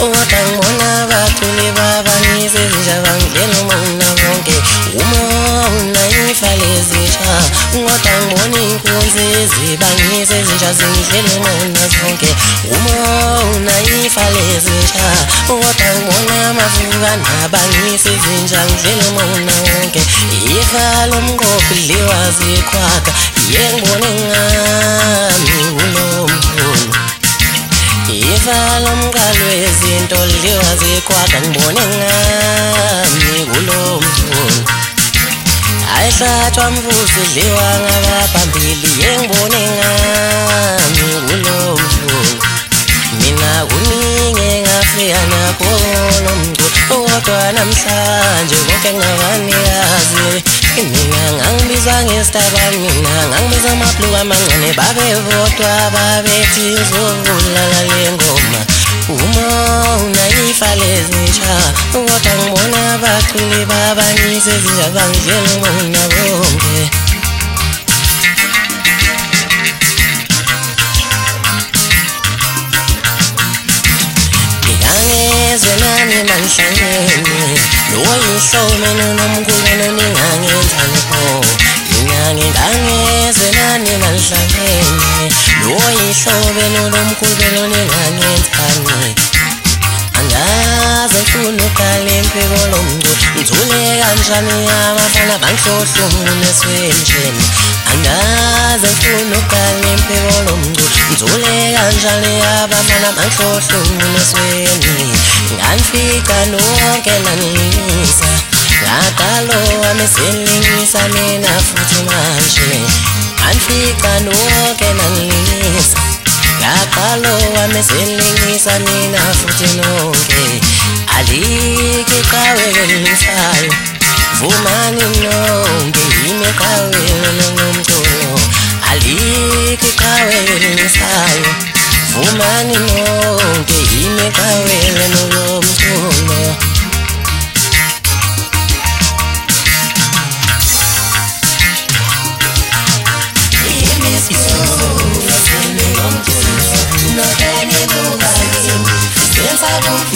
Ungatang bona bathule babanise ezintsha bangitshela uma unakonke uma unayifale ezintsha Ungatang bona inkunzi ezibangise ezintsha zingitshela uma unazonke uma unayifale ezintsha Ungatang bona mavuka nabangise ezintsha ngitshela uma unawonke Ifalo mqophi dliwa zikhwaga yengibone ngami ulo Ngisavala umqalo wezinto lidliwa zikwaga ngibone ngami kulomhlo Ayihlatshwa mvusi idliwa ngabaphambili yengibone ngami kulomhlo Mina kuningi engafika nakho lomculo kodwa namhlanje konke ngabanikazi Mina ngangibiza ngesitaba mina ngangibiza amapluka amancane babevotwa babethi uzobulala le ngoma uma unayifa lezitsha kodwa ngibona abaculi babanise ziyabangidlela umona bonke ngizwe nami mangihlangene lowo yihlome nonomkhulu noninga kanjani abafana bangihlohlune eswendlini angaze funa uqala impiko lomculo nzule kanjani abafana bangihlohlune eswendlini nganifika nonke nanisa ngaqalo ameselingisa mina futhi manje nganifika nonke nanisa ngaqalo ameselingisa mina futhi no manino ngeime kwawe nomculo alike kwawe nisayo vumanino ngeime kwawe nomculo Senza buchi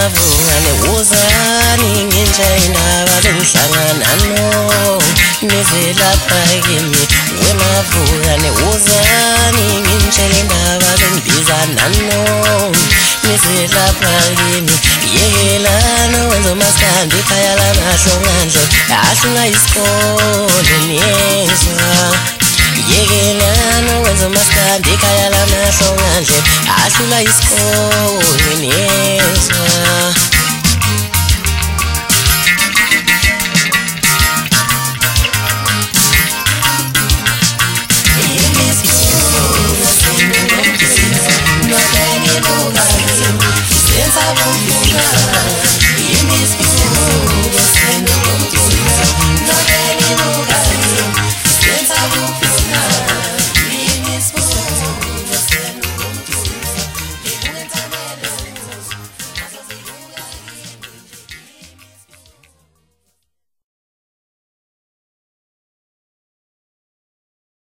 sahlangabungane wozani nginjayina babengihlangana no nizelapha kimi wemavukane wozani ngintshele indaba bengibizana no nizelapha kimi yekelana wenza umaskandi ikhaya lamahlo ngandle ahlunga isikole niyezwa yekelana wenza andika yala nahlonga nje ahlula isikoni nezwa